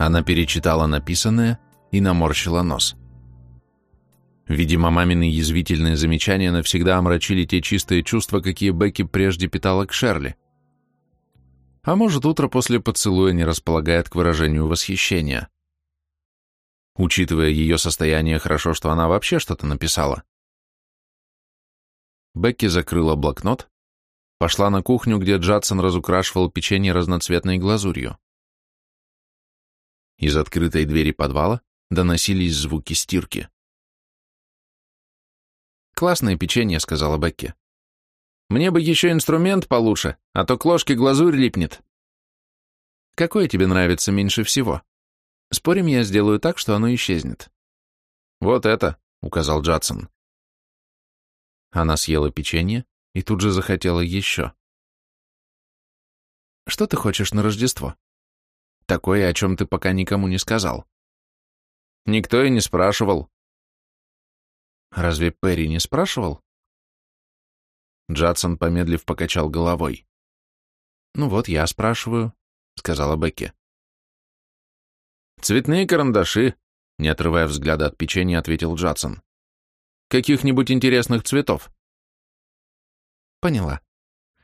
Она перечитала написанное и наморщила нос. Видимо, мамины язвительные замечания навсегда омрачили те чистые чувства, какие Бекки прежде питала к Шерли. А может, утро после поцелуя не располагает к выражению восхищения. Учитывая ее состояние, хорошо, что она вообще что-то написала. Бекки закрыла блокнот, пошла на кухню, где Джадсон разукрашивал печенье разноцветной глазурью. Из открытой двери подвала доносились звуки стирки. «Классное печенье», — сказала Бекки. «Мне бы еще инструмент получше, а то к ложке глазурь липнет». «Какое тебе нравится меньше всего? Спорим, я сделаю так, что оно исчезнет». «Вот это», — указал Джадсон. Она съела печенье и тут же захотела еще. «Что ты хочешь на Рождество?» такое, о чем ты пока никому не сказал. Никто и не спрашивал. Разве Перри не спрашивал? Джадсон, помедлив, покачал головой. Ну вот, я спрашиваю, сказала Бекки. Цветные карандаши, не отрывая взгляда от печенья, ответил Джадсон. Каких-нибудь интересных цветов. Поняла.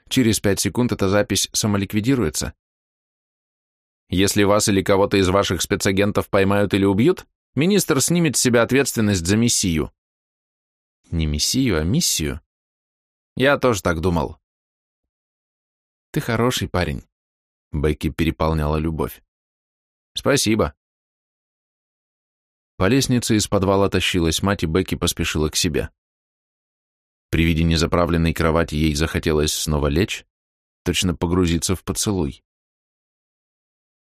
Через пять секунд эта запись самоликвидируется, если вас или кого-то из ваших спецагентов поймают или убьют, министр снимет с себя ответственность за миссию. Не миссию, а миссию. Я тоже так думал. Ты хороший парень. Бекки переполняла любовь. Спасибо. По лестнице из подвала тащилась мать, и Бекки поспешила к себе. При виде незаправленной кровати ей захотелось снова лечь, точно погрузиться в поцелуй.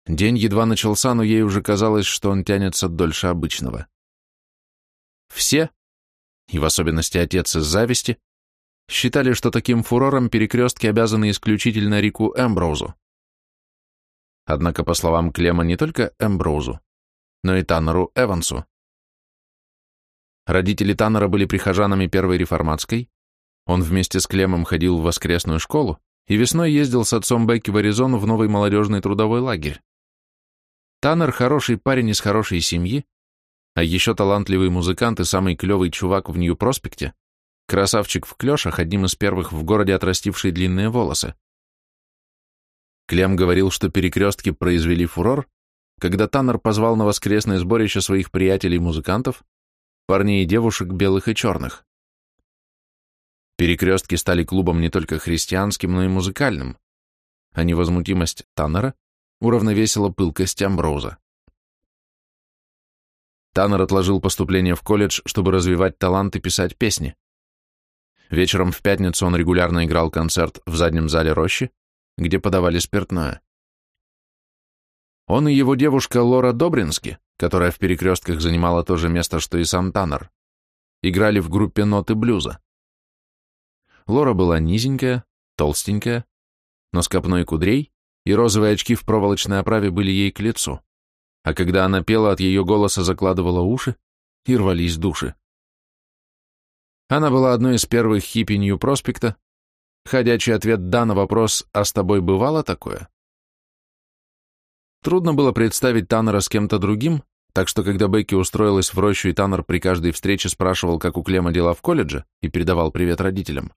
День едва начался, но ей уже казалось, что он тянется дольше обычного. Все, и в особенности отец из зависти, считали, что таким фурором перекрестки обязаны исключительно Рику Эмброузу. Однако, по словам Клема, не только Эмброузу, но и Таннеру Эвансу. Родители Таннера были прихожанами Первой Реформатской, он вместе с Клемом ходил в воскресную школу и весной ездил с отцом Бекки в Аризону в новый молодежный трудовой лагерь. Таннер хороший парень из хорошей семьи, а еще талантливый музыкант и самый клевый чувак в Нью-Проспекте, красавчик в клешах, одним из первых в городе отрастивший длинные волосы. Клем говорил, что перекрестки произвели фурор, когда Таннер позвал на воскресное сборище своих приятелей-музыкантов, парней и девушек белых и черных. Перекрестки стали клубом не только христианским, но и музыкальным, а невозмутимость Таннера уравновесила пылкость Амброза. Таннер отложил поступление в колледж, чтобы развивать талант и писать песни. Вечером в пятницу он регулярно играл концерт в заднем зале рощи, где подавали спиртное. Он и его девушка Лора Добрински, которая в перекрестках занимала то же место, что и сам Таннер, играли в группе ноты блюза. Лора была низенькая, толстенькая, но с копной кудрей и розовые очки в проволочной оправе были ей к лицу, а когда она пела, от ее голоса закладывала уши и рвались души. Она была одной из первых хиппи Нью-Проспекта, ходячий ответ «да» на вопрос «а с тобой бывало такое?» Трудно было представить Таннера с кем-то другим, так что когда Бекки устроилась в рощу и Таннер при каждой встрече спрашивал, как у Клема дела в колледже, и передавал привет родителям,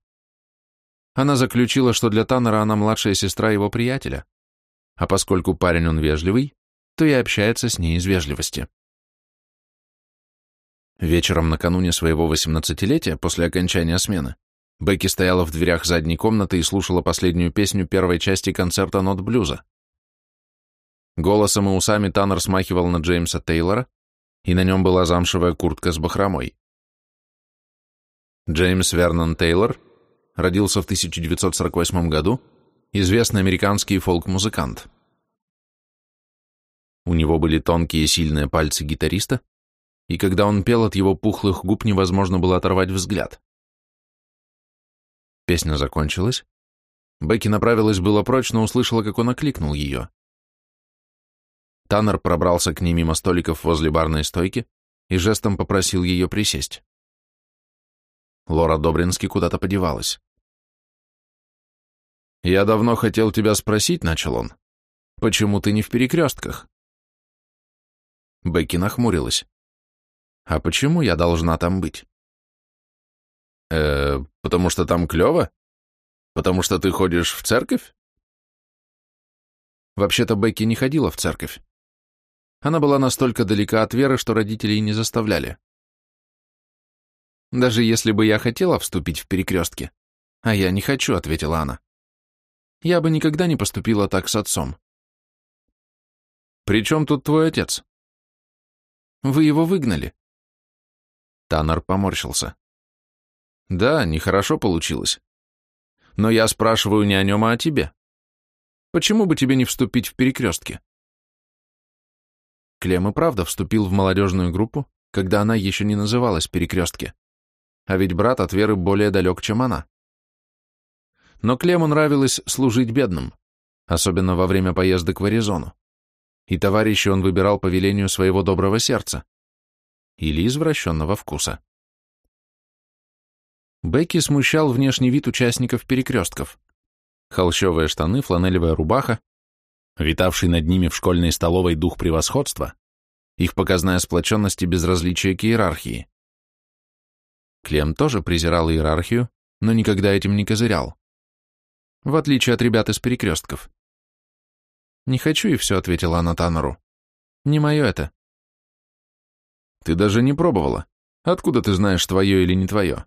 она заключила, что для Таннера она младшая сестра его приятеля, а поскольку парень он вежливый, то и общается с ней из вежливости. Вечером накануне своего восемнадцатилетия, после окончания смены, Бекки стояла в дверях задней комнаты и слушала последнюю песню первой части концерта нот блюза. Голосом и усами Таннер смахивал на Джеймса Тейлора, и на нем была замшевая куртка с бахромой. Джеймс Вернон Тейлор родился в 1948 году известный американский фолк-музыкант. У него были тонкие сильные пальцы гитариста, и когда он пел от его пухлых губ, невозможно было оторвать взгляд. Песня закончилась. Бекки направилась было прочь, но услышала, как он окликнул ее. Таннер пробрался к ней мимо столиков возле барной стойки и жестом попросил ее присесть. Лора Добрински куда-то подевалась. «Я давно хотел тебя спросить», — начал он. «Почему ты не в перекрестках?» Бекки нахмурилась. «А почему я должна там быть?» «Э, потому что там клево? Потому что ты ходишь в церковь?» Вообще-то Бекки не ходила в церковь. Она была настолько далека от веры, что родители и не заставляли. «Даже если бы я хотела вступить в перекрестки, а я не хочу», — ответила она я бы никогда не поступила так с отцом. «При чем тут твой отец?» «Вы его выгнали». Таннер поморщился. «Да, нехорошо получилось. Но я спрашиваю не о нем, а о тебе. Почему бы тебе не вступить в перекрестки?» Клем и правда вступил в молодежную группу, когда она еще не называлась перекрестки. А ведь брат от Веры более далек, чем она но Клему нравилось служить бедным, особенно во время поездок в Аризону. И товарищи он выбирал по велению своего доброго сердца или извращенного вкуса. Бекки смущал внешний вид участников перекрестков. Холщовые штаны, фланелевая рубаха, витавший над ними в школьной столовой дух превосходства, их показная сплоченность и безразличие к иерархии. Клем тоже презирал иерархию, но никогда этим не козырял в отличие от ребят из перекрестков. «Не хочу и все», — ответила она Таннеру. «Не мое это». «Ты даже не пробовала. Откуда ты знаешь, твое или не твое?»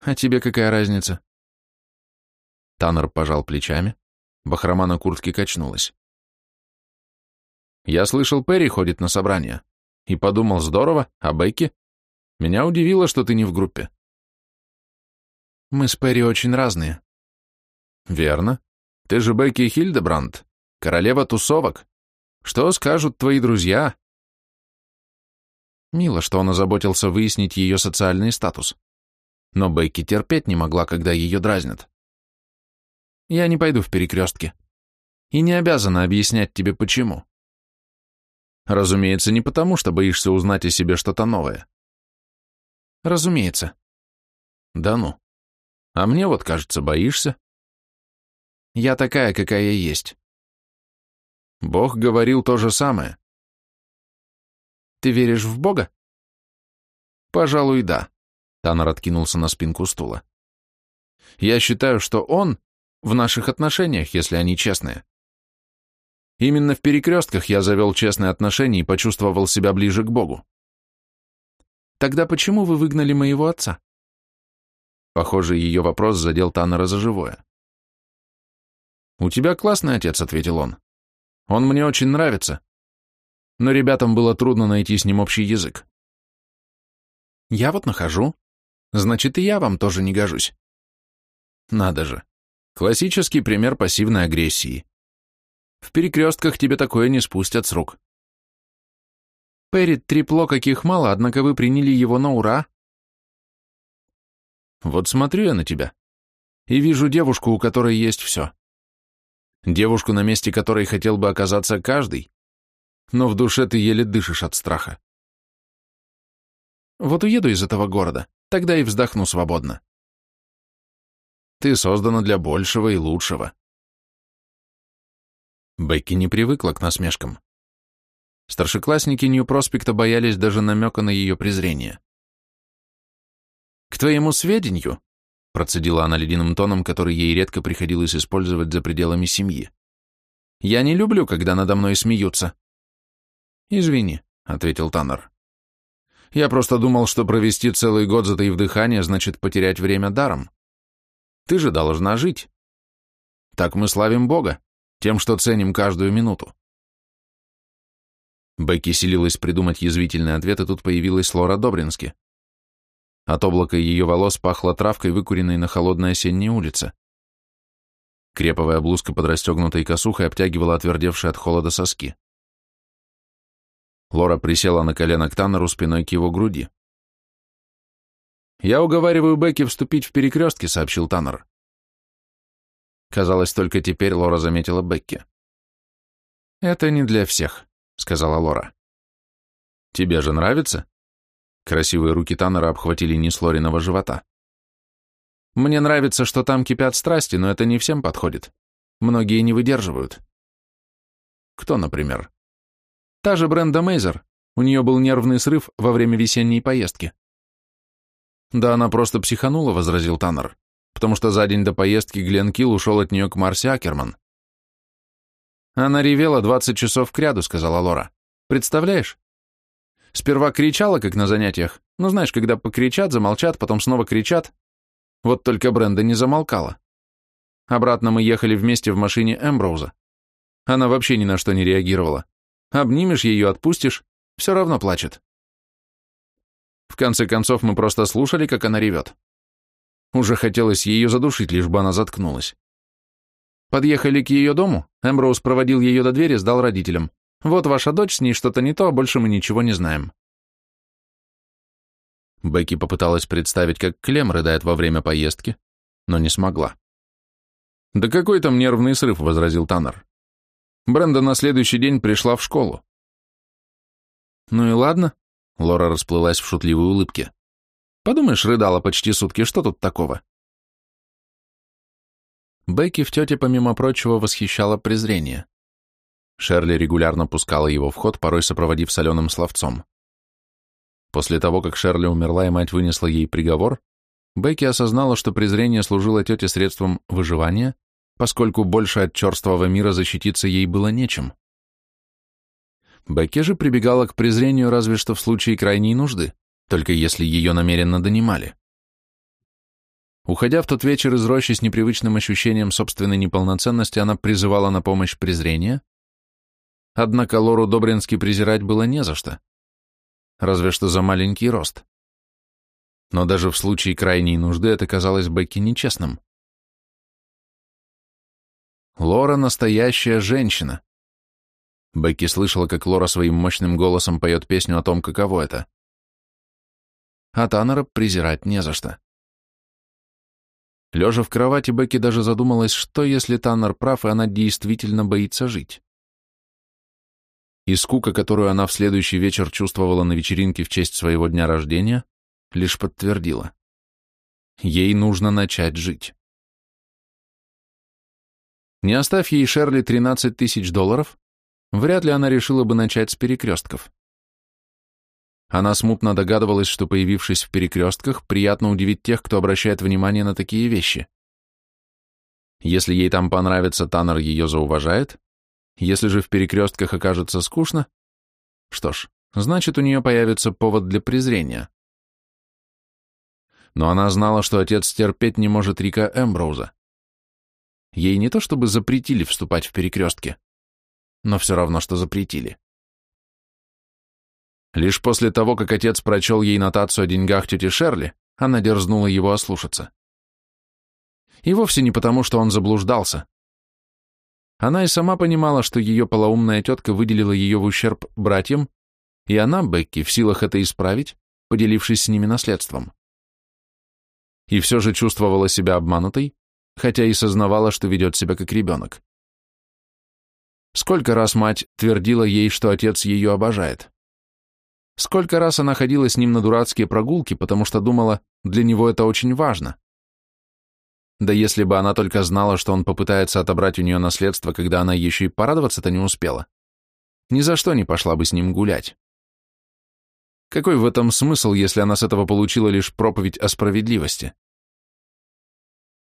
«А тебе какая разница?» Таннер пожал плечами. Бахрома на куртке качнулась. «Я слышал, Перри ходит на собрание. И подумал, здорово, а Бекки? Меня удивило, что ты не в группе». «Мы с Перри очень разные», Верно. Ты же Бекки Хильдебранд, королева тусовок. Что скажут твои друзья? Мило, что он озаботился выяснить ее социальный статус. Но Бекки терпеть не могла, когда ее дразнят. Я не пойду в перекрестки. И не обязана объяснять тебе, почему. Разумеется, не потому, что боишься узнать о себе что-то новое. Разумеется. Да ну. А мне вот, кажется, боишься. Я такая, какая есть. Бог говорил то же самое. Ты веришь в Бога? Пожалуй, да. Таннер откинулся на спинку стула. Я считаю, что он в наших отношениях, если они честные. Именно в перекрестках я завел честные отношения и почувствовал себя ближе к Богу. Тогда почему вы выгнали моего отца? Похоже, ее вопрос задел Таннера за живое. «У тебя классный отец», — ответил он. «Он мне очень нравится». Но ребятам было трудно найти с ним общий язык. «Я вот нахожу. Значит, и я вам тоже не гожусь». Надо же. Классический пример пассивной агрессии. В перекрестках тебе такое не спустят с рук. Перри, трепло каких мало, однако вы приняли его на ура. Вот смотрю я на тебя и вижу девушку, у которой есть все девушку, на месте которой хотел бы оказаться каждый, но в душе ты еле дышишь от страха. Вот уеду из этого города, тогда и вздохну свободно. Ты создана для большего и лучшего. Бекки не привыкла к насмешкам. Старшеклассники Нью-Проспекта боялись даже намека на ее презрение. К твоему сведению, Процедила она ледяным тоном, который ей редко приходилось использовать за пределами семьи. «Я не люблю, когда надо мной смеются». «Извини», — ответил Таннер. «Я просто думал, что провести целый год затаив дыхание значит потерять время даром. Ты же должна жить. Так мы славим Бога, тем, что ценим каждую минуту». Бекки селилась придумать язвительный ответ, и тут появилась Лора Добрински. От облака ее волос пахло травкой, выкуренной на холодной осенней улице. Креповая блузка под расстегнутой косухой обтягивала отвердевшие от холода соски. Лора присела на колено к Таннеру спиной к его груди. «Я уговариваю Бекки вступить в перекрестки», — сообщил Таннер. Казалось, только теперь Лора заметила Бекки. «Это не для всех», — сказала Лора. «Тебе же нравится?» Красивые руки Таннера обхватили низ Лориного живота. «Мне нравится, что там кипят страсти, но это не всем подходит. Многие не выдерживают». «Кто, например?» «Та же Бренда Мейзер. У нее был нервный срыв во время весенней поездки». «Да она просто психанула», — возразил Таннер, «потому что за день до поездки Глен Килл ушел от нее к Марсе Акерман». «Она ревела 20 часов кряду», — сказала Лора. «Представляешь?» Сперва кричала, как на занятиях. Ну, знаешь, когда покричат, замолчат, потом снова кричат. Вот только Бренда не замолкала. Обратно мы ехали вместе в машине Эмброуза. Она вообще ни на что не реагировала. Обнимешь ее, отпустишь, все равно плачет. В конце концов, мы просто слушали, как она ревет. Уже хотелось ее задушить, лишь бы она заткнулась. Подъехали к ее дому, Эмброуз проводил ее до двери, сдал родителям. Вот ваша дочь, с ней что-то не то, а больше мы ничего не знаем». Бекки попыталась представить, как Клем рыдает во время поездки, но не смогла. «Да какой там нервный срыв», — возразил Таннер. Бренда на следующий день пришла в школу. «Ну и ладно», — Лора расплылась в шутливой улыбке. «Подумаешь, рыдала почти сутки, что тут такого?» Бекки в тете, помимо прочего, восхищала презрение. Шерли регулярно пускала его в ход, порой сопроводив соленым словцом. После того, как Шерли умерла и мать вынесла ей приговор, Бекки осознала, что презрение служило тете средством выживания, поскольку больше от черствого мира защититься ей было нечем. Бекки же прибегала к презрению разве что в случае крайней нужды, только если ее намеренно донимали. Уходя в тот вечер из рощи с непривычным ощущением собственной неполноценности, она призывала на помощь презрение, Однако Лору Добрински презирать было не за что. Разве что за маленький рост. Но даже в случае крайней нужды это казалось Бекки нечестным. Лора — настоящая женщина. Бекки слышала, как Лора своим мощным голосом поет песню о том, каково это. А Таннера презирать не за что. Лежа в кровати, Бекки даже задумалась, что если Таннер прав, и она действительно боится жить. И скука, которую она в следующий вечер чувствовала на вечеринке в честь своего дня рождения, лишь подтвердила. Ей нужно начать жить. Не оставь ей Шерли 13 тысяч долларов, вряд ли она решила бы начать с перекрестков. Она смутно догадывалась, что, появившись в перекрестках, приятно удивить тех, кто обращает внимание на такие вещи. Если ей там понравится, Таннер ее зауважает, если же в перекрестках окажется скучно, что ж, значит, у нее появится повод для презрения. Но она знала, что отец терпеть не может Рика Эмброуза. Ей не то чтобы запретили вступать в перекрестки, но все равно, что запретили. Лишь после того, как отец прочел ей нотацию о деньгах тети Шерли, она дерзнула его ослушаться. И вовсе не потому, что он заблуждался, она и сама понимала, что ее полоумная тетка выделила ее в ущерб братьям, и она, Бекки, в силах это исправить, поделившись с ними наследством. И все же чувствовала себя обманутой, хотя и сознавала, что ведет себя как ребенок. Сколько раз мать твердила ей, что отец ее обожает. Сколько раз она ходила с ним на дурацкие прогулки, потому что думала, для него это очень важно. Да если бы она только знала, что он попытается отобрать у нее наследство, когда она еще и порадоваться-то не успела, ни за что не пошла бы с ним гулять. Какой в этом смысл, если она с этого получила лишь проповедь о справедливости?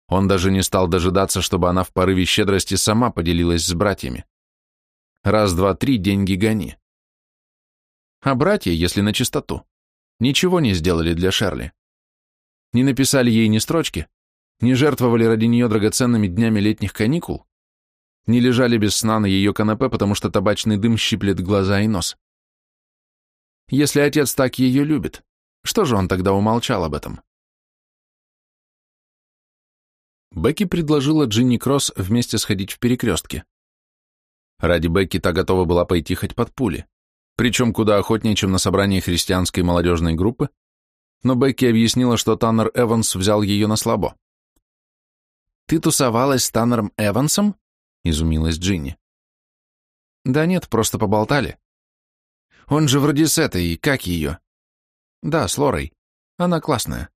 Он даже не стал дожидаться, чтобы она в порыве щедрости сама поделилась с братьями. Раз, два, три, деньги гони. А братья, если на чистоту, ничего не сделали для Шерли. Не написали ей ни строчки, не жертвовали ради нее драгоценными днями летних каникул, не лежали без сна на ее канапе, потому что табачный дым щиплет глаза и нос. Если отец так ее любит, что же он тогда умолчал об этом? Бекки предложила Джинни Кросс вместе сходить в перекрестке. Ради Бекки та готова была пойти хоть под пули, причем куда охотнее, чем на собрании христианской молодежной группы, но Бекки объяснила, что Таннер Эванс взял ее на слабо. Ты тусовалась с Таннером Эвансом? Изумилась Джинни. Да нет, просто поболтали. Он же вроде с этой, как ее? Да, с Лорой. Она классная.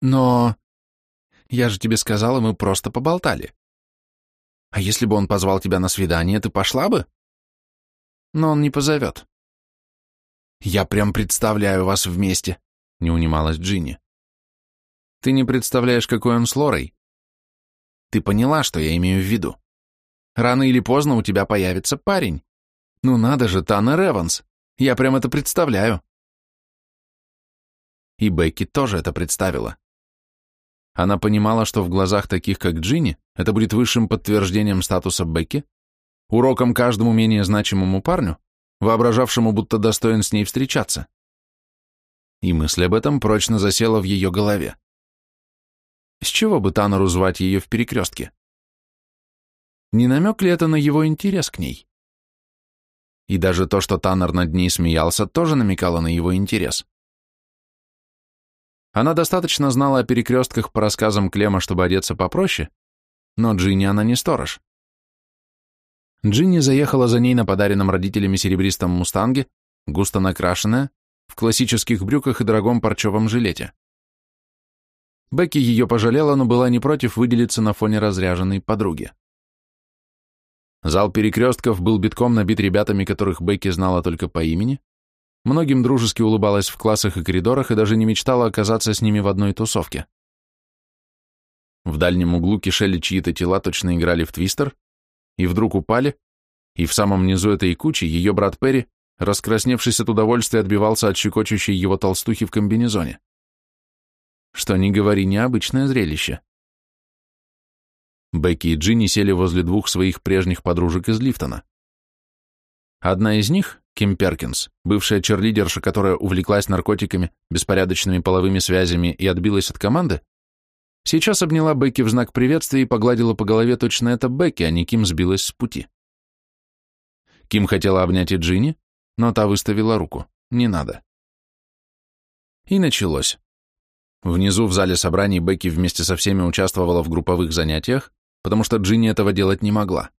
Но... Я же тебе сказала, мы просто поболтали. А если бы он позвал тебя на свидание, ты пошла бы? Но он не позовет. Я прям представляю вас вместе, не унималась Джинни. Ты не представляешь, какой он с Лорой. Ты поняла, что я имею в виду. Рано или поздно у тебя появится парень. Ну надо же, Тана Реванс. Я прям это представляю. И Бекки тоже это представила. Она понимала, что в глазах таких, как Джинни, это будет высшим подтверждением статуса Бекки, уроком каждому менее значимому парню, воображавшему, будто достоин с ней встречаться. И мысль об этом прочно засела в ее голове. С чего бы Тану звать ее в перекрестке? Не намек ли это на его интерес к ней? И даже то, что Таннер над ней смеялся, тоже намекало на его интерес. Она достаточно знала о перекрестках по рассказам Клема, чтобы одеться попроще, но Джинни она не сторож. Джинни заехала за ней на подаренном родителями серебристом мустанге, густо накрашенная, в классических брюках и дорогом парчевом жилете. Бекки ее пожалела, но была не против выделиться на фоне разряженной подруги. Зал перекрестков был битком набит ребятами, которых Бекки знала только по имени. Многим дружески улыбалась в классах и коридорах и даже не мечтала оказаться с ними в одной тусовке. В дальнем углу кишели чьи-то тела, точно играли в твистер, и вдруг упали, и в самом низу этой кучи ее брат Перри, раскрасневшись от удовольствия, отбивался от щекочущей его толстухи в комбинезоне что не говори необычное зрелище. Бекки и Джинни сели возле двух своих прежних подружек из Лифтона. Одна из них, Ким Перкинс, бывшая черлидерша, которая увлеклась наркотиками, беспорядочными половыми связями и отбилась от команды, сейчас обняла Бекки в знак приветствия и погладила по голове точно это Бекки, а не Ким сбилась с пути. Ким хотела обнять и Джинни, но та выставила руку. Не надо. И началось. Внизу в зале собраний Бекки вместе со всеми участвовала в групповых занятиях, потому что Джинни этого делать не могла.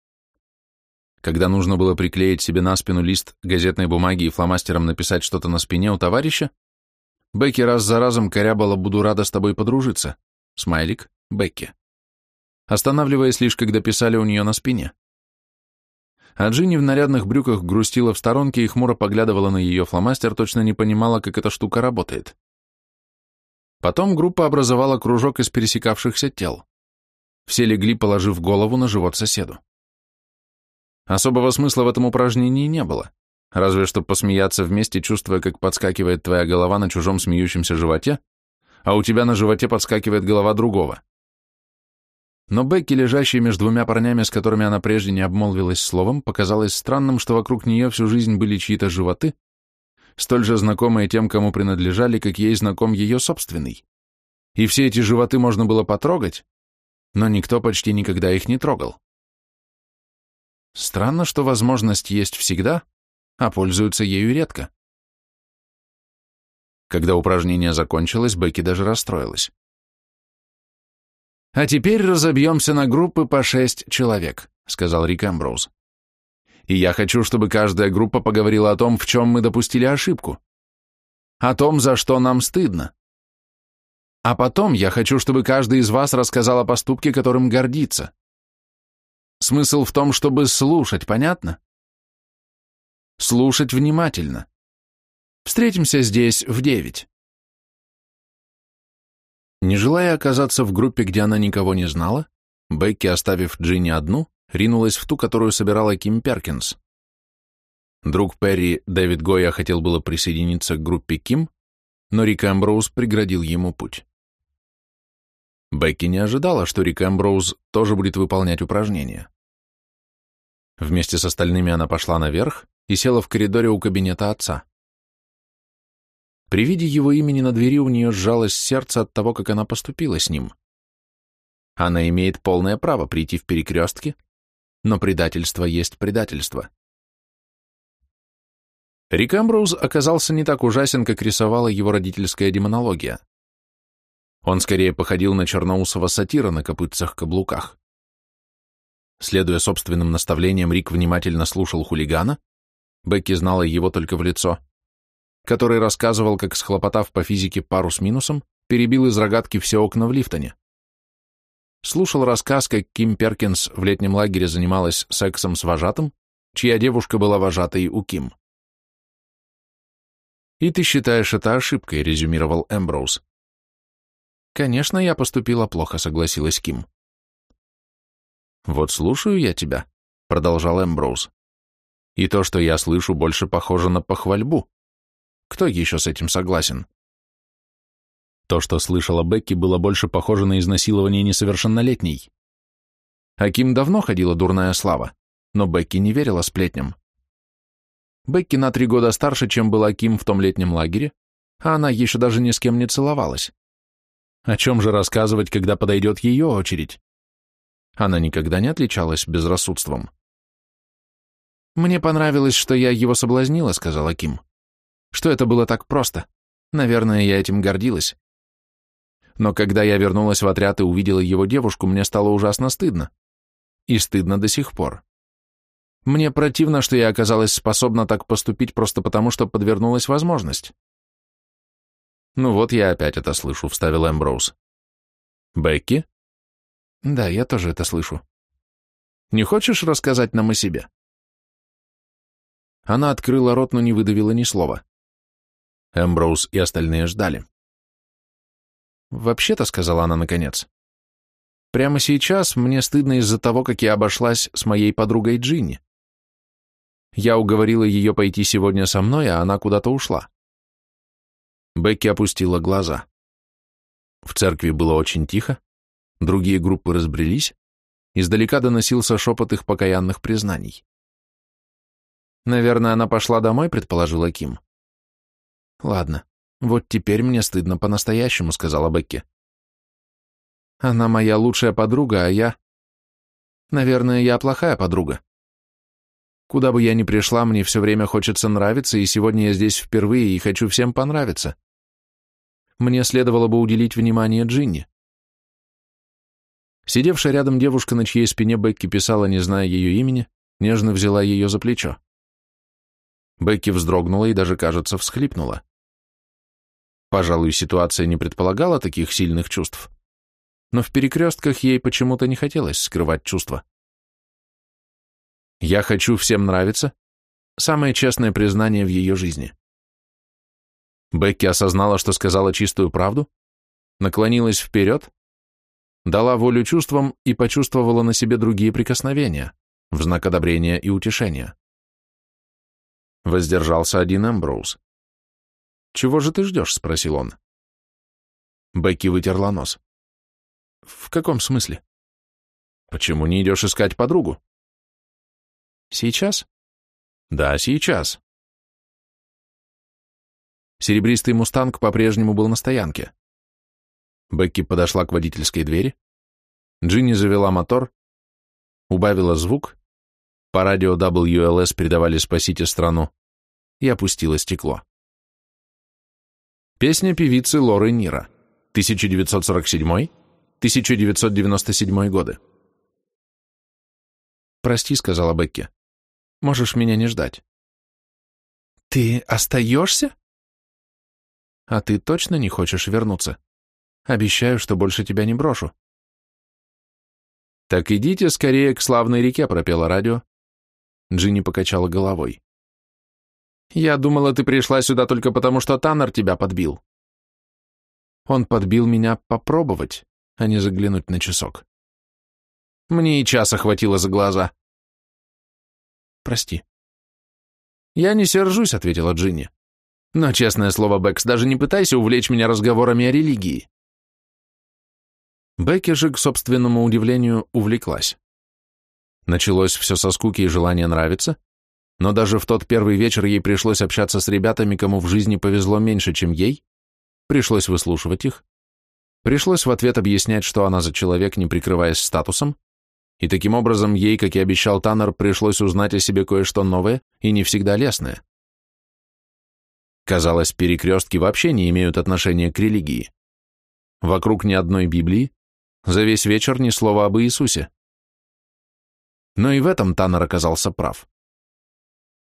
Когда нужно было приклеить себе на спину лист газетной бумаги и фломастером написать что-то на спине у товарища, Бекки раз за разом корябала «Буду рада с тобой подружиться». Смайлик, Бекки. Останавливаясь лишь, когда писали у нее на спине. А Джинни в нарядных брюках грустила в сторонке и хмуро поглядывала на ее фломастер, точно не понимала, как эта штука работает. Потом группа образовала кружок из пересекавшихся тел. Все легли, положив голову на живот соседу. Особого смысла в этом упражнении не было, разве что посмеяться вместе, чувствуя, как подскакивает твоя голова на чужом смеющемся животе, а у тебя на животе подскакивает голова другого. Но Бекки, лежащая между двумя парнями, с которыми она прежде не обмолвилась словом, показалось странным, что вокруг нее всю жизнь были чьи-то животы, столь же знакомые тем, кому принадлежали, как ей знаком ее собственный. И все эти животы можно было потрогать, но никто почти никогда их не трогал. Странно, что возможность есть всегда, а пользуются ею редко. Когда упражнение закончилось, Бекки даже расстроилась. «А теперь разобьемся на группы по шесть человек», — сказал Рик Эмброуз и я хочу, чтобы каждая группа поговорила о том, в чем мы допустили ошибку, о том, за что нам стыдно. А потом я хочу, чтобы каждый из вас рассказал о поступке, которым гордится. Смысл в том, чтобы слушать, понятно? Слушать внимательно. Встретимся здесь в девять. Не желая оказаться в группе, где она никого не знала, Бекки, оставив Джинни одну, ринулась в ту, которую собирала Ким Перкинс. Друг Перри, Дэвид Гоя, хотел было присоединиться к группе Ким, но Рик Эмброуз преградил ему путь. Бекки не ожидала, что Рик Эмброуз тоже будет выполнять упражнения. Вместе с остальными она пошла наверх и села в коридоре у кабинета отца. При виде его имени на двери у нее сжалось сердце от того, как она поступила с ним. Она имеет полное право прийти в перекрестке но предательство есть предательство. Рик Эмброуз оказался не так ужасен, как рисовала его родительская демонология. Он скорее походил на черноусого сатира на копытцах-каблуках. Следуя собственным наставлениям, Рик внимательно слушал хулигана, Бекки знала его только в лицо, который рассказывал, как, схлопотав по физике пару с минусом, перебил из рогатки все окна в лифтоне слушал рассказ, как Ким Перкинс в летнем лагере занималась сексом с вожатым, чья девушка была вожатой у Ким. «И ты считаешь это ошибкой», — резюмировал Эмброуз. «Конечно, я поступила плохо», — согласилась Ким. «Вот слушаю я тебя», — продолжал Эмброуз. «И то, что я слышу, больше похоже на похвальбу. Кто еще с этим согласен?» То, что слышала Бекки, было больше похоже на изнасилование несовершеннолетней. Аким давно ходила дурная слава, но Бекки не верила сплетням. Бекки на три года старше, чем была Аким в том летнем лагере, а она еще даже ни с кем не целовалась. О чем же рассказывать, когда подойдет ее очередь? Она никогда не отличалась безрассудством. «Мне понравилось, что я его соблазнила», — сказала Ким. «Что это было так просто? Наверное, я этим гордилась. Но когда я вернулась в отряд и увидела его девушку, мне стало ужасно стыдно. И стыдно до сих пор. Мне противно, что я оказалась способна так поступить просто потому, что подвернулась возможность. «Ну вот я опять это слышу», — вставил Эмброуз. «Бекки?» «Да, я тоже это слышу». «Не хочешь рассказать нам о себе?» Она открыла рот, но не выдавила ни слова. Эмброуз и остальные ждали. Вообще-то, сказала она наконец, прямо сейчас мне стыдно из-за того, как я обошлась с моей подругой Джинни. Я уговорила ее пойти сегодня со мной, а она куда-то ушла. Бекки опустила глаза. В церкви было очень тихо, другие группы разбрелись, издалека доносился шепот их покаянных признаний. «Наверное, она пошла домой», — предположила Ким. «Ладно, «Вот теперь мне стыдно по-настоящему», — сказала Бекки. «Она моя лучшая подруга, а я...» «Наверное, я плохая подруга. Куда бы я ни пришла, мне все время хочется нравиться, и сегодня я здесь впервые и хочу всем понравиться. Мне следовало бы уделить внимание Джинни». Сидевшая рядом девушка, на чьей спине Бекки писала, не зная ее имени, нежно взяла ее за плечо. Бекки вздрогнула и даже, кажется, всхлипнула. Пожалуй, ситуация не предполагала таких сильных чувств, но в перекрестках ей почему-то не хотелось скрывать чувства. «Я хочу всем нравиться» — самое честное признание в ее жизни. Бекки осознала, что сказала чистую правду, наклонилась вперед, дала волю чувствам и почувствовала на себе другие прикосновения в знак одобрения и утешения. Воздержался один Эмброуз. «Чего же ты ждешь?» — спросил он. Бекки вытерла нос. «В каком смысле?» «Почему не идешь искать подругу?» «Сейчас?» «Да, сейчас». Серебристый мустанг по-прежнему был на стоянке. Бекки подошла к водительской двери. Джинни завела мотор, убавила звук, по радио WLS передавали «Спасите страну» и опустила стекло. Песня певицы Лоры Нира, 1947-1997 годы. «Прости», — сказала Бекке. «Можешь меня не ждать». «Ты остаешься?» «А ты точно не хочешь вернуться? Обещаю, что больше тебя не брошу». «Так идите скорее к славной реке», — пропела радио. Джинни покачала головой. Я думала, ты пришла сюда только потому, что Таннер тебя подбил. Он подбил меня попробовать, а не заглянуть на часок. Мне и часа хватило за глаза. Прости. Я не сержусь, ответила Джинни. Но, честное слово, Бэкс, даже не пытайся увлечь меня разговорами о религии. Бекки же, к собственному удивлению, увлеклась. Началось все со скуки и желания нравиться, но даже в тот первый вечер ей пришлось общаться с ребятами, кому в жизни повезло меньше, чем ей, пришлось выслушивать их, пришлось в ответ объяснять, что она за человек, не прикрываясь статусом, и таким образом ей, как и обещал Таннер, пришлось узнать о себе кое-что новое и не всегда лестное. Казалось, перекрестки вообще не имеют отношения к религии. Вокруг ни одной Библии, за весь вечер ни слова об Иисусе. Но и в этом Таннер оказался прав.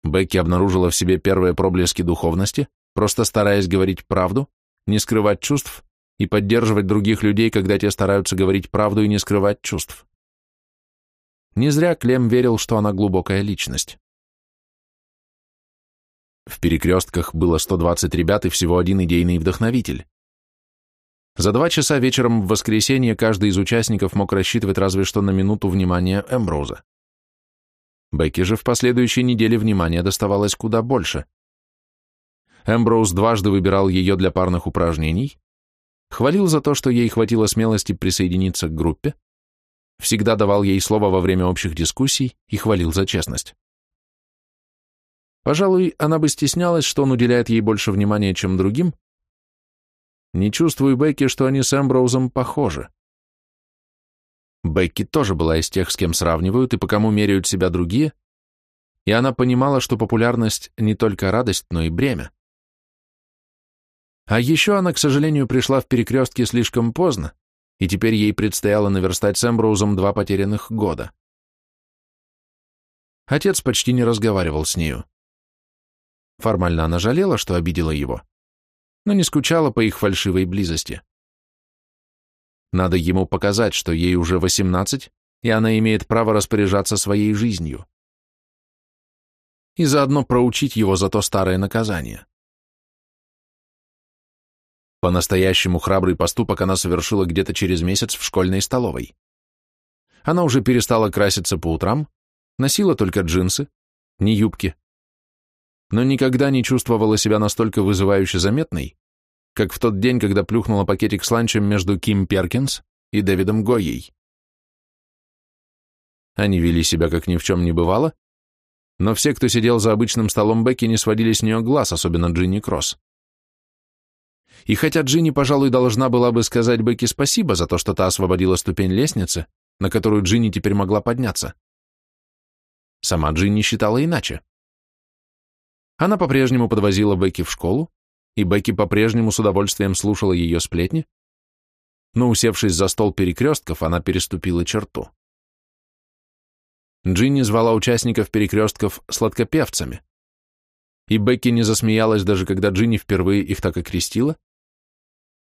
Бекки обнаружила в себе первые проблески духовности, просто стараясь говорить правду, не скрывать чувств и поддерживать других людей, когда те стараются говорить правду и не скрывать чувств. Не зря Клем верил, что она глубокая личность. В перекрестках было 120 ребят и всего один идейный вдохновитель. За два часа вечером в воскресенье каждый из участников мог рассчитывать разве что на минуту внимания Эмброуза. Бекки же в последующей неделе внимание доставалось куда больше. Эмброуз дважды выбирал ее для парных упражнений, хвалил за то, что ей хватило смелости присоединиться к группе, всегда давал ей слово во время общих дискуссий и хвалил за честность. Пожалуй, она бы стеснялась, что он уделяет ей больше внимания, чем другим. Не чувствую Бекки, что они с Эмброузом похожи. Бекки тоже была из тех, с кем сравнивают и по кому меряют себя другие, и она понимала, что популярность не только радость, но и бремя. А еще она, к сожалению, пришла в перекрестке слишком поздно, и теперь ей предстояло наверстать с Эмброузом два потерянных года. Отец почти не разговаривал с нею. Формально она жалела, что обидела его, но не скучала по их фальшивой близости. Надо ему показать, что ей уже 18, и она имеет право распоряжаться своей жизнью. И заодно проучить его за то старое наказание. По-настоящему храбрый поступок она совершила где-то через месяц в школьной столовой. Она уже перестала краситься по утрам, носила только джинсы, не юбки, но никогда не чувствовала себя настолько вызывающе заметной, как в тот день, когда плюхнула пакетик с ланчем между Ким Перкинс и Дэвидом Гойей. Они вели себя, как ни в чем не бывало, но все, кто сидел за обычным столом Бекки, не сводили с нее глаз, особенно Джинни Кросс. И хотя Джинни, пожалуй, должна была бы сказать Бекки спасибо за то, что та освободила ступень лестницы, на которую Джинни теперь могла подняться, сама Джинни считала иначе. Она по-прежнему подвозила Бекки в школу, и Бекки по-прежнему с удовольствием слушала ее сплетни, но, усевшись за стол перекрестков, она переступила черту. Джинни звала участников перекрестков сладкопевцами, и Бекки не засмеялась даже когда Джинни впервые их так окрестила.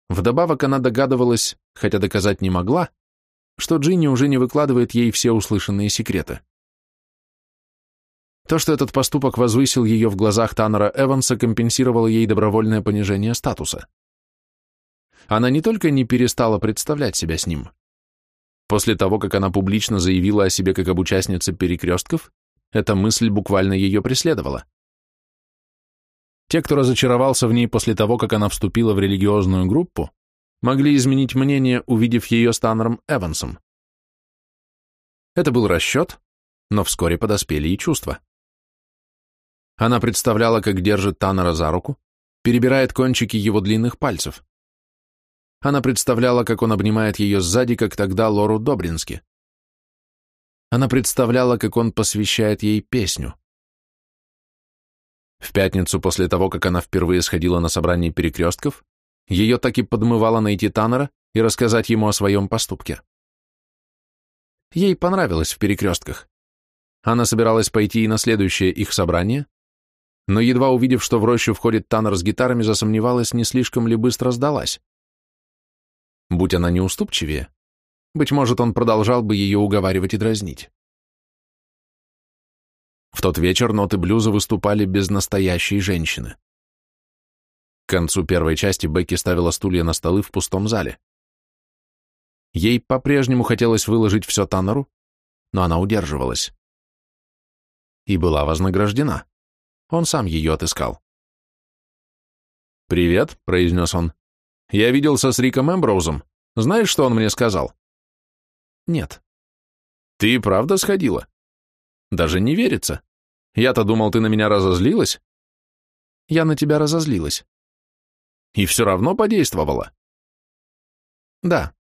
Вдобавок она догадывалась, хотя доказать не могла, что Джинни уже не выкладывает ей все услышанные секреты. То, что этот поступок возвысил ее в глазах Таннера Эванса, компенсировало ей добровольное понижение статуса. Она не только не перестала представлять себя с ним. После того, как она публично заявила о себе как об участнице перекрестков, эта мысль буквально ее преследовала. Те, кто разочаровался в ней после того, как она вступила в религиозную группу, могли изменить мнение, увидев ее с Таннером Эвансом. Это был расчет, но вскоре подоспели и чувства. Она представляла, как держит Таннера за руку, перебирает кончики его длинных пальцев. Она представляла, как он обнимает ее сзади, как тогда Лору Добрински. Она представляла, как он посвящает ей песню. В пятницу после того, как она впервые сходила на собрание перекрестков, ее так и подмывало найти Таннера и рассказать ему о своем поступке. Ей понравилось в перекрестках. Она собиралась пойти и на следующее их собрание, но едва увидев, что в рощу входит Таннер с гитарами, засомневалась, не слишком ли быстро сдалась. Будь она неуступчивее, быть может, он продолжал бы ее уговаривать и дразнить. В тот вечер ноты блюза выступали без настоящей женщины. К концу первой части Бекки ставила стулья на столы в пустом зале. Ей по-прежнему хотелось выложить все Таннеру, но она удерживалась. И была вознаграждена. Он сам ее отыскал. «Привет», — произнес он. «Я виделся с Риком Эмброузом. Знаешь, что он мне сказал?» «Нет». «Ты правда сходила?» «Даже не верится. Я-то думал, ты на меня разозлилась». «Я на тебя разозлилась». «И все равно подействовала?» «Да.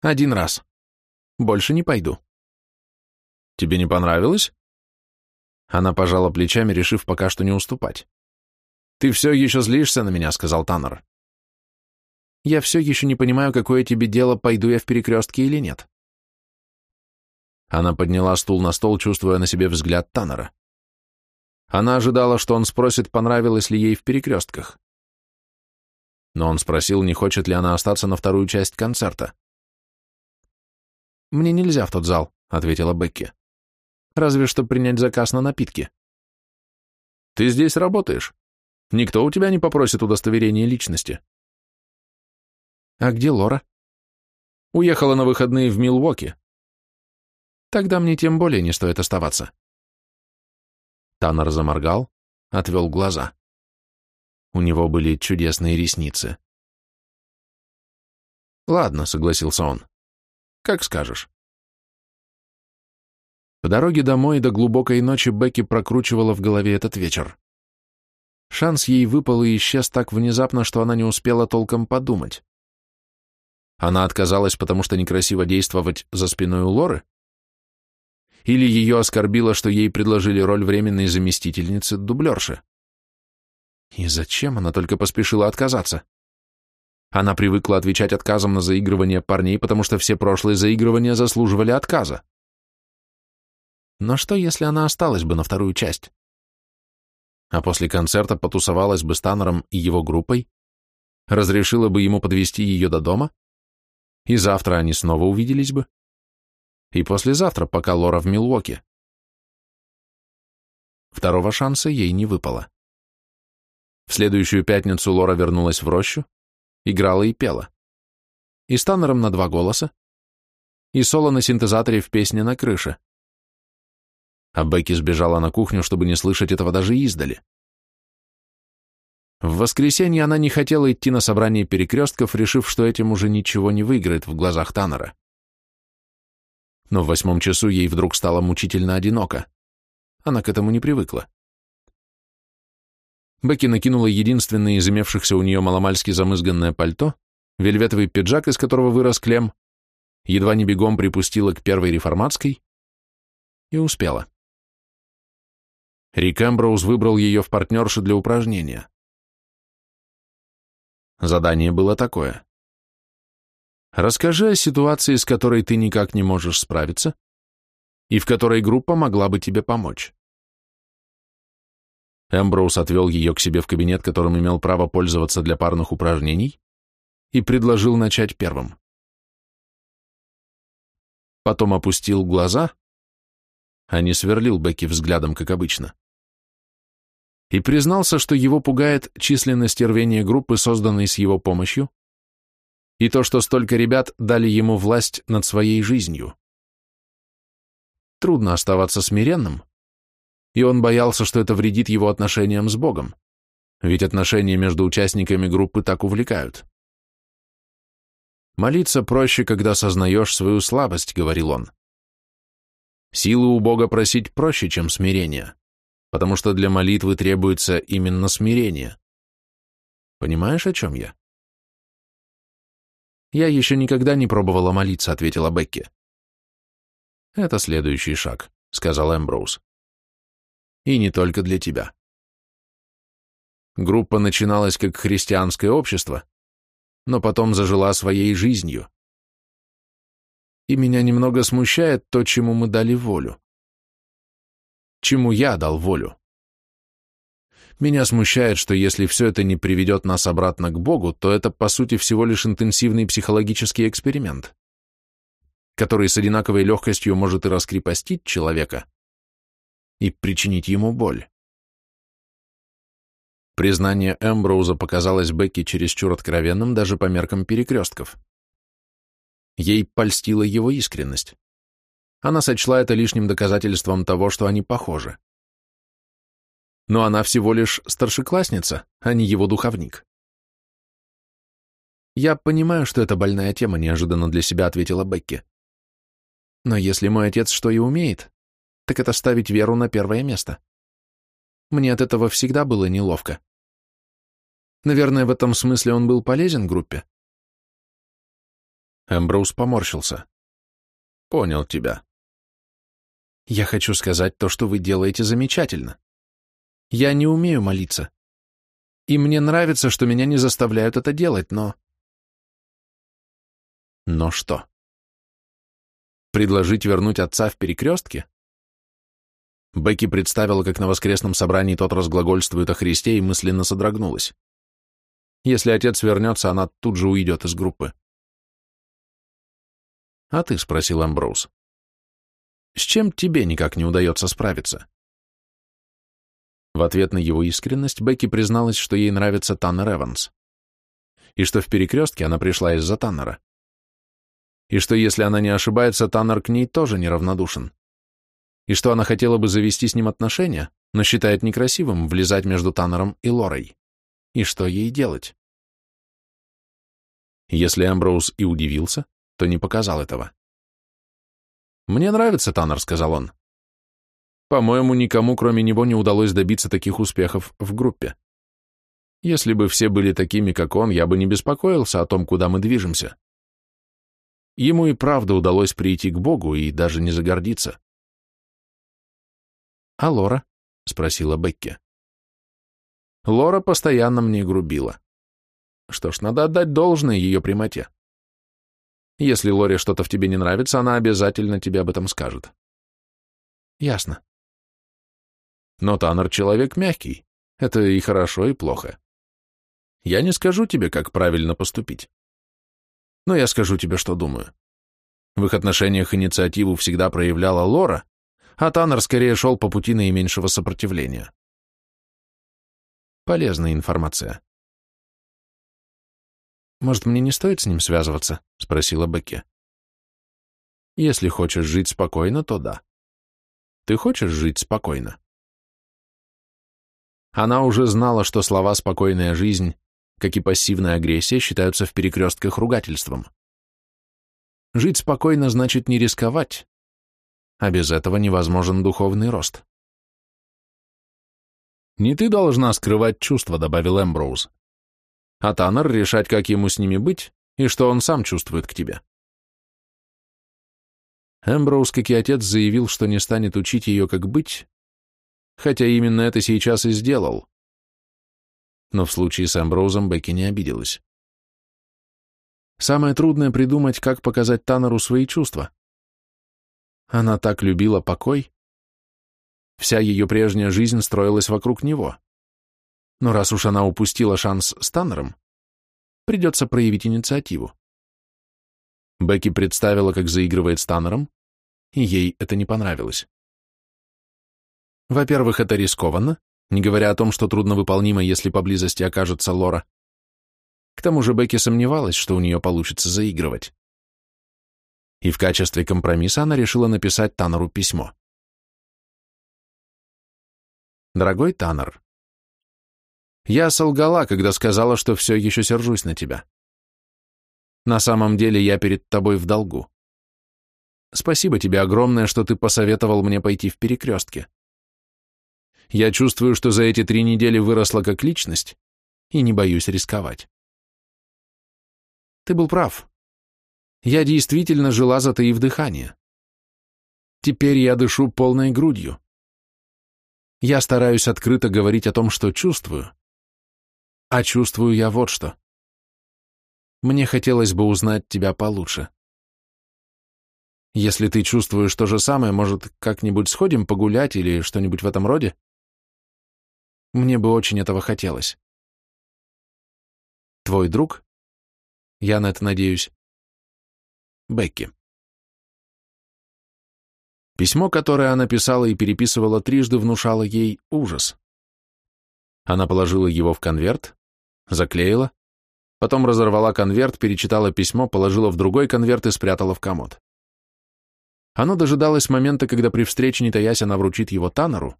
Один раз. Больше не пойду». «Тебе не понравилось?» Она пожала плечами, решив пока что не уступать. «Ты все еще злишься на меня», — сказал Таннер. «Я все еще не понимаю, какое тебе дело, пойду я в перекрестке или нет». Она подняла стул на стол, чувствуя на себе взгляд Таннера. Она ожидала, что он спросит, понравилось ли ей в перекрестках. Но он спросил, не хочет ли она остаться на вторую часть концерта. «Мне нельзя в тот зал», — ответила Бекки разве что принять заказ на напитки. Ты здесь работаешь. Никто у тебя не попросит удостоверения личности. А где Лора? Уехала на выходные в Милуоки. Тогда мне тем более не стоит оставаться. Таннер заморгал, отвел глаза. У него были чудесные ресницы. «Ладно», — согласился он. «Как скажешь». По дороге домой до глубокой ночи Бекки прокручивала в голове этот вечер. Шанс ей выпал и исчез так внезапно, что она не успела толком подумать. Она отказалась, потому что некрасиво действовать за спиной у Лоры? Или ее оскорбило, что ей предложили роль временной заместительницы дублерши? И зачем она только поспешила отказаться? Она привыкла отвечать отказом на заигрывание парней, потому что все прошлые заигрывания заслуживали отказа. Но что, если она осталась бы на вторую часть? А после концерта потусовалась бы с Таннером и его группой, разрешила бы ему подвести ее до дома, и завтра они снова увиделись бы, и послезавтра, пока Лора в Милуоке. Второго шанса ей не выпало. В следующую пятницу Лора вернулась в рощу, играла и пела. И с Таннером на два голоса, и соло на синтезаторе в песне на крыше а Бекки сбежала на кухню, чтобы не слышать этого даже издали. В воскресенье она не хотела идти на собрание перекрестков, решив, что этим уже ничего не выиграет в глазах Таннера. Но в восьмом часу ей вдруг стало мучительно одиноко. Она к этому не привыкла. Бекки накинула единственное из имевшихся у нее маломальски замызганное пальто, вельветовый пиджак, из которого вырос клем, едва не бегом припустила к первой реформатской и успела. Рик Эмброуз выбрал ее в партнерши для упражнения. Задание было такое. Расскажи о ситуации, с которой ты никак не можешь справиться, и в которой группа могла бы тебе помочь. Эмброуз отвел ее к себе в кабинет, которым имел право пользоваться для парных упражнений, и предложил начать первым. Потом опустил глаза, а не сверлил Бекки взглядом, как обычно и признался, что его пугает численность и группы, созданной с его помощью, и то, что столько ребят дали ему власть над своей жизнью. Трудно оставаться смиренным, и он боялся, что это вредит его отношениям с Богом, ведь отношения между участниками группы так увлекают. «Молиться проще, когда сознаешь свою слабость», — говорил он. «Силы у Бога просить проще, чем смирение» потому что для молитвы требуется именно смирение. Понимаешь, о чем я? Я еще никогда не пробовала молиться, ответила Бекки. Это следующий шаг, сказал Эмброуз. И не только для тебя. Группа начиналась как христианское общество, но потом зажила своей жизнью. И меня немного смущает то, чему мы дали волю чему я дал волю. Меня смущает, что если все это не приведет нас обратно к Богу, то это, по сути, всего лишь интенсивный психологический эксперимент, который с одинаковой легкостью может и раскрепостить человека, и причинить ему боль. Признание Эмброуза показалось Бекке чересчур откровенным даже по меркам перекрестков. Ей польстила его искренность. Она сочла это лишним доказательством того, что они похожи. Но она всего лишь старшеклассница, а не его духовник. «Я понимаю, что это больная тема», — неожиданно для себя ответила Бекки. «Но если мой отец что и умеет, так это ставить веру на первое место. Мне от этого всегда было неловко. Наверное, в этом смысле он был полезен группе». Эмброуз поморщился. «Понял тебя. Я хочу сказать, то, что вы делаете, замечательно. Я не умею молиться. И мне нравится, что меня не заставляют это делать, но... Но что? Предложить вернуть отца в перекрестке? Бекки представила, как на воскресном собрании тот разглагольствует о Христе и мысленно содрогнулась. Если отец вернется, она тут же уйдет из группы. «А ты?» — спросил Амброуз с чем тебе никак не удается справиться?» В ответ на его искренность Бекки призналась, что ей нравится Таннер Эванс, и что в перекрестке она пришла из-за Таннера, и что, если она не ошибается, Таннер к ней тоже неравнодушен, и что она хотела бы завести с ним отношения, но считает некрасивым влезать между Таннером и Лорой, и что ей делать. Если Эмброуз и удивился, то не показал этого. Мне нравится Таннер», — сказал он. «По-моему, никому, кроме него, не удалось добиться таких успехов в группе. Если бы все были такими, как он, я бы не беспокоился о том, куда мы движемся». Ему и правда удалось прийти к Богу и даже не загордиться. «А Лора?» — спросила Бекки. Лора постоянно мне грубила. Что ж, надо отдать должное ее прямоте. Если Лори что-то в тебе не нравится, она обязательно тебе об этом скажет. Ясно. Но Таннер человек мягкий. Это и хорошо, и плохо. Я не скажу тебе, как правильно поступить. Но я скажу тебе, что думаю. В их отношениях инициативу всегда проявляла Лора, а Таннер скорее шел по пути наименьшего сопротивления. Полезная информация. «Может, мне не стоит с ним связываться?» — спросила Бекки. «Если хочешь жить спокойно, то да». «Ты хочешь жить спокойно?» Она уже знала, что слова «спокойная жизнь», как и пассивная агрессия, считаются в перекрестках ругательством. Жить спокойно значит не рисковать, а без этого невозможен духовный рост. «Не ты должна скрывать чувства», — добавил Эмброуз а Таннер решать, как ему с ними быть, и что он сам чувствует к тебе. Эмброуз, как и отец, заявил, что не станет учить ее, как быть, хотя именно это сейчас и сделал. Но в случае с Эмброузом Бекки не обиделась. Самое трудное придумать, как показать Таннеру свои чувства. Она так любила покой. Вся ее прежняя жизнь строилась вокруг него. Но раз уж она упустила шанс с Таннером, придется проявить инициативу. Бекки представила, как заигрывает с Таннером, и ей это не понравилось. Во-первых, это рискованно, не говоря о том, что трудновыполнимо, если поблизости окажется Лора. К тому же Бекки сомневалась, что у нее получится заигрывать. И в качестве компромисса она решила написать Таннеру письмо. «Дорогой Таннер, я солгала, когда сказала, что все еще сержусь на тебя. На самом деле я перед тобой в долгу. Спасибо тебе огромное, что ты посоветовал мне пойти в перекрестке. Я чувствую, что за эти три недели выросла как личность и не боюсь рисковать. Ты был прав. Я действительно жила, за в дыхание. Теперь я дышу полной грудью. Я стараюсь открыто говорить о том, что чувствую, а чувствую я вот что. Мне хотелось бы узнать тебя получше. Если ты чувствуешь то же самое, может, как-нибудь сходим погулять или что-нибудь в этом роде? Мне бы очень этого хотелось. Твой друг? Я на это надеюсь. Бекки. Письмо, которое она писала и переписывала трижды, внушало ей ужас. Она положила его в конверт, заклеила, потом разорвала конверт, перечитала письмо, положила в другой конверт и спрятала в комод. Оно дожидалась момента, когда при встрече, не таясь, она вручит его Таннеру,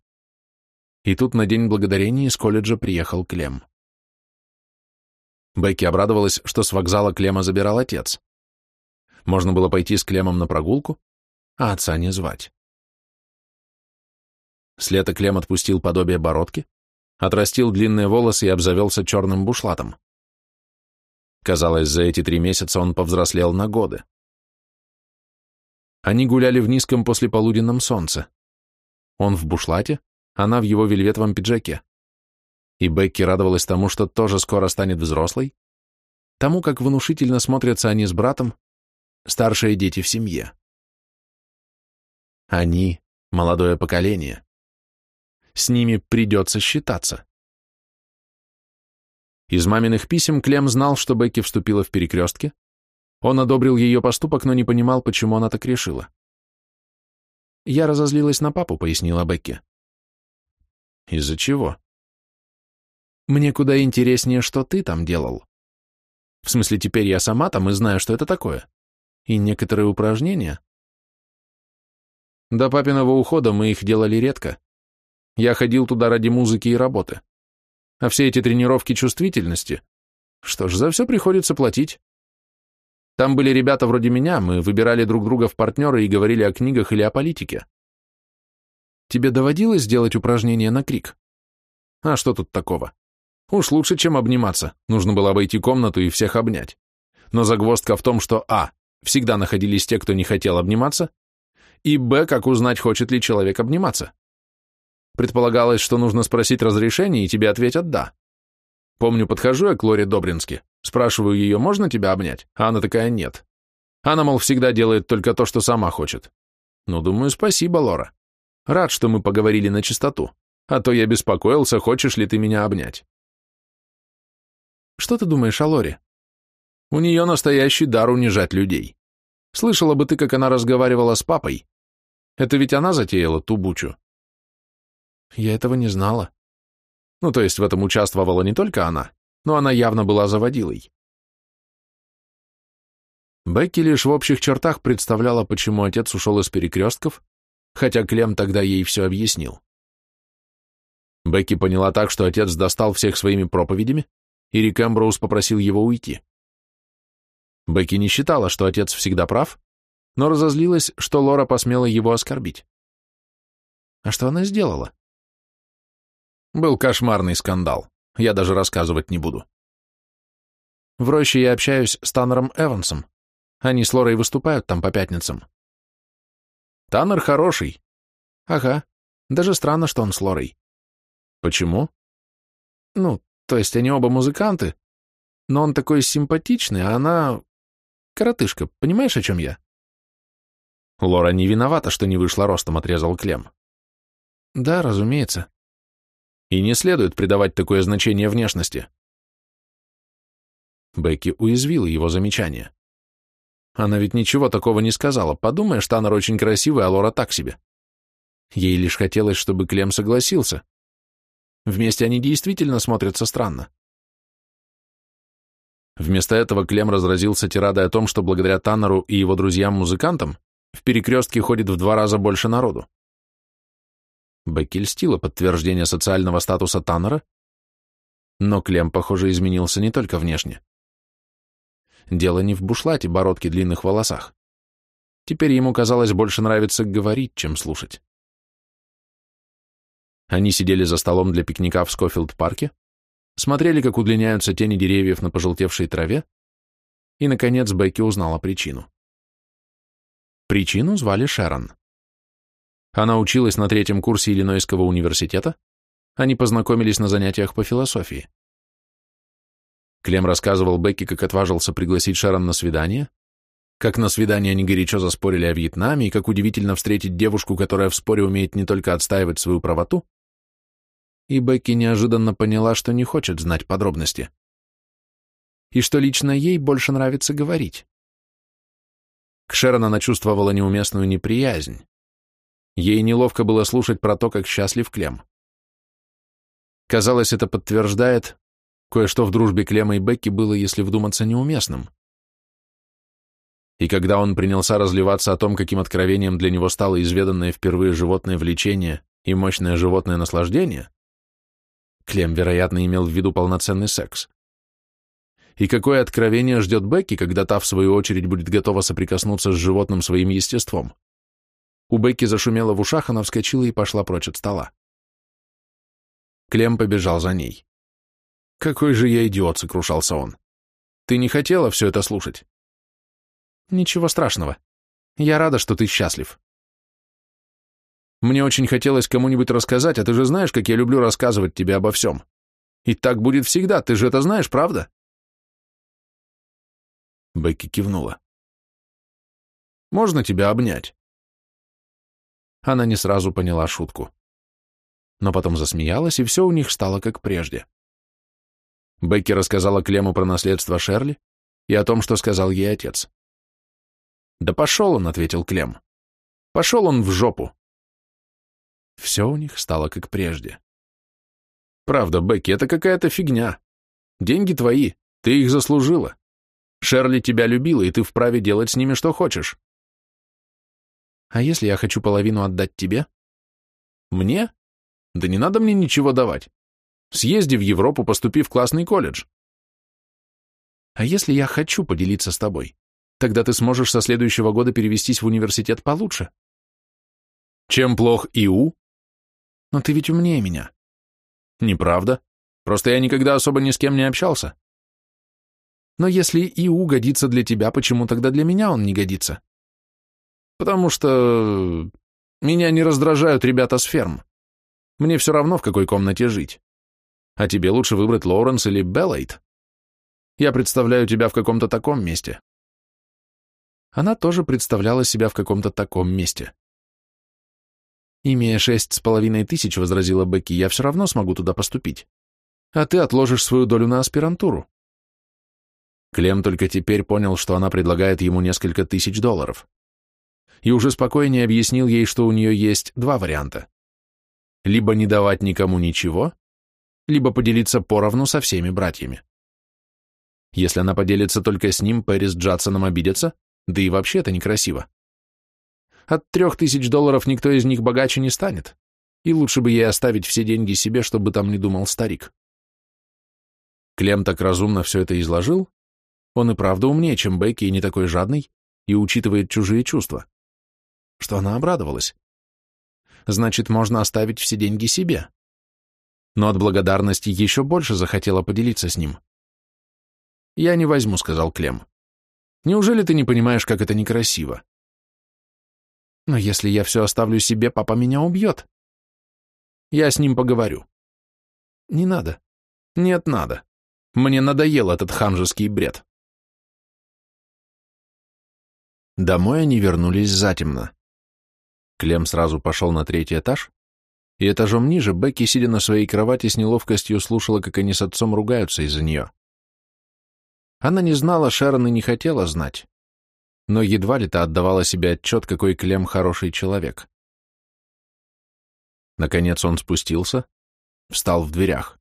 и тут на День Благодарения из колледжа приехал Клем. Бекки обрадовалась, что с вокзала Клема забирал отец. Можно было пойти с Клемом на прогулку, а отца не звать. С лета Клем отпустил подобие бородки, отрастил длинные волосы и обзавелся черным бушлатом. Казалось, за эти три месяца он повзрослел на годы. Они гуляли в низком послеполуденном солнце. Он в бушлате, она в его вельветовом пиджаке. И Бекки радовалась тому, что тоже скоро станет взрослой, тому, как внушительно смотрятся они с братом, старшие дети в семье. Они — молодое поколение с ними придется считаться. Из маминых писем Клем знал, что Бекки вступила в перекрестки. Он одобрил ее поступок, но не понимал, почему она так решила. «Я разозлилась на папу», — пояснила Бекки. «Из-за чего?» «Мне куда интереснее, что ты там делал. В смысле, теперь я сама там и знаю, что это такое. И некоторые упражнения». До папиного ухода мы их делали редко. Я ходил туда ради музыки и работы. А все эти тренировки чувствительности? Что ж, за все приходится платить. Там были ребята вроде меня, мы выбирали друг друга в партнеры и говорили о книгах или о политике. Тебе доводилось делать упражнения на крик? А что тут такого? Уж лучше, чем обниматься. Нужно было обойти комнату и всех обнять. Но загвоздка в том, что а. Всегда находились те, кто не хотел обниматься, и б. Как узнать, хочет ли человек обниматься. Предполагалось, что нужно спросить разрешение, и тебе ответят «да». Помню, подхожу я к Лоре Добрински, спрашиваю ее, можно тебя обнять? А она такая «нет». Она, мол, всегда делает только то, что сама хочет. Ну, думаю, спасибо, Лора. Рад, что мы поговорили на чистоту. А то я беспокоился, хочешь ли ты меня обнять. Что ты думаешь о Лоре? У нее настоящий дар унижать людей. Слышала бы ты, как она разговаривала с папой. Это ведь она затеяла ту бучу. Я этого не знала. Ну, то есть в этом участвовала не только она, но она явно была заводилой. Бекки лишь в общих чертах представляла, почему отец ушел из перекрестков, хотя Клем тогда ей все объяснил. Бекки поняла так, что отец достал всех своими проповедями, и Рик Эмброуз попросил его уйти. Бекки не считала, что отец всегда прав, но разозлилась, что Лора посмела его оскорбить. А что она сделала? Был кошмарный скандал. Я даже рассказывать не буду. В роще я общаюсь с Таннером Эвансом. Они с Лорой выступают там по пятницам. Таннер хороший. Ага. Даже странно, что он с Лорой. Почему? Ну, то есть они оба музыканты, но он такой симпатичный, а она... Коротышка, понимаешь, о чем я? Лора не виновата, что не вышла ростом, отрезал Клем. Да, разумеется и не следует придавать такое значение внешности. Бекки уязвила его замечание. Она ведь ничего такого не сказала. Подумаешь, Таннер очень красивый, а Лора так себе. Ей лишь хотелось, чтобы Клем согласился. Вместе они действительно смотрятся странно. Вместо этого Клем разразился тирадой о том, что благодаря Таннеру и его друзьям-музыкантам в перекрестке ходит в два раза больше народу. Бекки льстила подтверждение социального статуса Таннера, но Клем, похоже, изменился не только внешне. Дело не в бушлате, бородке, длинных волосах. Теперь ему, казалось, больше нравится говорить, чем слушать. Они сидели за столом для пикника в Скофилд-парке, смотрели, как удлиняются тени деревьев на пожелтевшей траве, и, наконец, Бекки узнала причину. Причину звали Шерон. Она училась на третьем курсе Иллинойского университета. А они познакомились на занятиях по философии. Клем рассказывал Бекке, как отважился пригласить Шерон на свидание, как на свидание они горячо заспорили о Вьетнаме и как удивительно встретить девушку, которая в споре умеет не только отстаивать свою правоту. И Бекки неожиданно поняла, что не хочет знать подробности. И что лично ей больше нравится говорить. К Шерон она чувствовала неуместную неприязнь. Ей неловко было слушать про то, как счастлив Клем. Казалось, это подтверждает, кое-что в дружбе Клема и Бекки было, если вдуматься, неуместным. И когда он принялся разливаться о том, каким откровением для него стало изведанное впервые животное влечение и мощное животное наслаждение, Клем, вероятно, имел в виду полноценный секс. И какое откровение ждет Бекки, когда та, в свою очередь, будет готова соприкоснуться с животным своим естеством? У Бекки зашумело в ушах, она вскочила и пошла прочь от стола. Клем побежал за ней. «Какой же я идиот!» — сокрушался он. «Ты не хотела все это слушать?» «Ничего страшного. Я рада, что ты счастлив». «Мне очень хотелось кому-нибудь рассказать, а ты же знаешь, как я люблю рассказывать тебе обо всем. И так будет всегда, ты же это знаешь, правда?» Бекки кивнула. «Можно тебя обнять?» Она не сразу поняла шутку. Но потом засмеялась, и все у них стало как прежде. Бекки рассказала Клему про наследство Шерли и о том, что сказал ей отец. «Да пошел он», — ответил Клем. «Пошел он в жопу». Все у них стало как прежде. «Правда, Бекки, это какая-то фигня. Деньги твои, ты их заслужила. Шерли тебя любила, и ты вправе делать с ними что хочешь. А если я хочу половину отдать тебе? Мне? Да не надо мне ничего давать. Съезди в Европу, поступи в классный колледж. А если я хочу поделиться с тобой? Тогда ты сможешь со следующего года перевестись в университет получше. Чем плох ИУ? Но ты ведь умнее меня. Неправда. Просто я никогда особо ни с кем не общался. Но если ИУ годится для тебя, почему тогда для меня он не годится? потому что... Меня не раздражают ребята с ферм. Мне все равно, в какой комнате жить. А тебе лучше выбрать Лоуренс или Беллайт. Я представляю тебя в каком-то таком месте». Она тоже представляла себя в каком-то таком месте. «Имея шесть с половиной тысяч, — возразила Бекки, — я все равно смогу туда поступить. А ты отложишь свою долю на аспирантуру». Клем только теперь понял, что она предлагает ему несколько тысяч долларов и уже спокойнее объяснил ей, что у нее есть два варианта. Либо не давать никому ничего, либо поделиться поровну со всеми братьями. Если она поделится только с ним, Пэрис Джадсоном обидятся, да и вообще это некрасиво. От трех тысяч долларов никто из них богаче не станет, и лучше бы ей оставить все деньги себе, чтобы там не думал старик. Клем так разумно все это изложил, он и правда умнее, чем Бекки, и не такой жадный, и учитывает чужие чувства что она обрадовалась. Значит, можно оставить все деньги себе. Но от благодарности еще больше захотела поделиться с ним. «Я не возьму», — сказал Клем. «Неужели ты не понимаешь, как это некрасиво?» «Но если я все оставлю себе, папа меня убьет». «Я с ним поговорю». «Не надо». «Нет, надо. Мне надоел этот ханжеский бред». Домой они вернулись затемно. Клем сразу пошел на третий этаж, и этажом ниже Бекки, сидя на своей кровати, с неловкостью слушала, как они с отцом ругаются из-за нее. Она не знала Шерон и не хотела знать, но едва ли-то отдавала себе отчет, какой Клем хороший человек. Наконец он спустился, встал в дверях.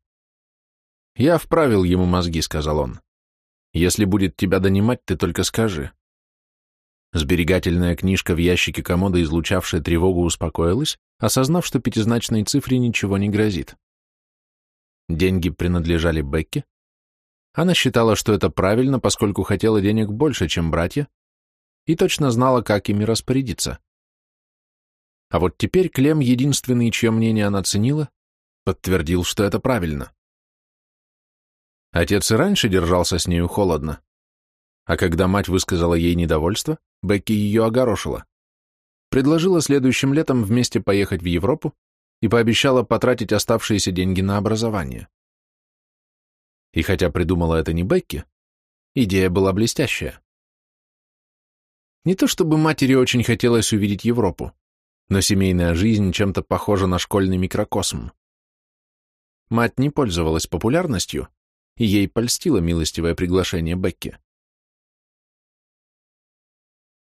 «Я вправил ему мозги», — сказал он. «Если будет тебя донимать, ты только скажи. Сберегательная книжка в ящике комода, излучавшая тревогу, успокоилась, осознав, что пятизначной цифре ничего не грозит. Деньги принадлежали Бекке. Она считала, что это правильно, поскольку хотела денег больше, чем братья, и точно знала, как ими распорядиться. А вот теперь Клем, единственный, чье мнение она ценила, подтвердил, что это правильно. Отец и раньше держался с нею холодно, а когда мать высказала ей недовольство, Бекки ее огорошила. Предложила следующим летом вместе поехать в Европу и пообещала потратить оставшиеся деньги на образование. И хотя придумала это не Бекки, идея была блестящая. Не то чтобы матери очень хотелось увидеть Европу, но семейная жизнь чем-то похожа на школьный микрокосм. Мать не пользовалась популярностью, и ей польстило милостивое приглашение Бекки.